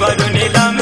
வருணிதம்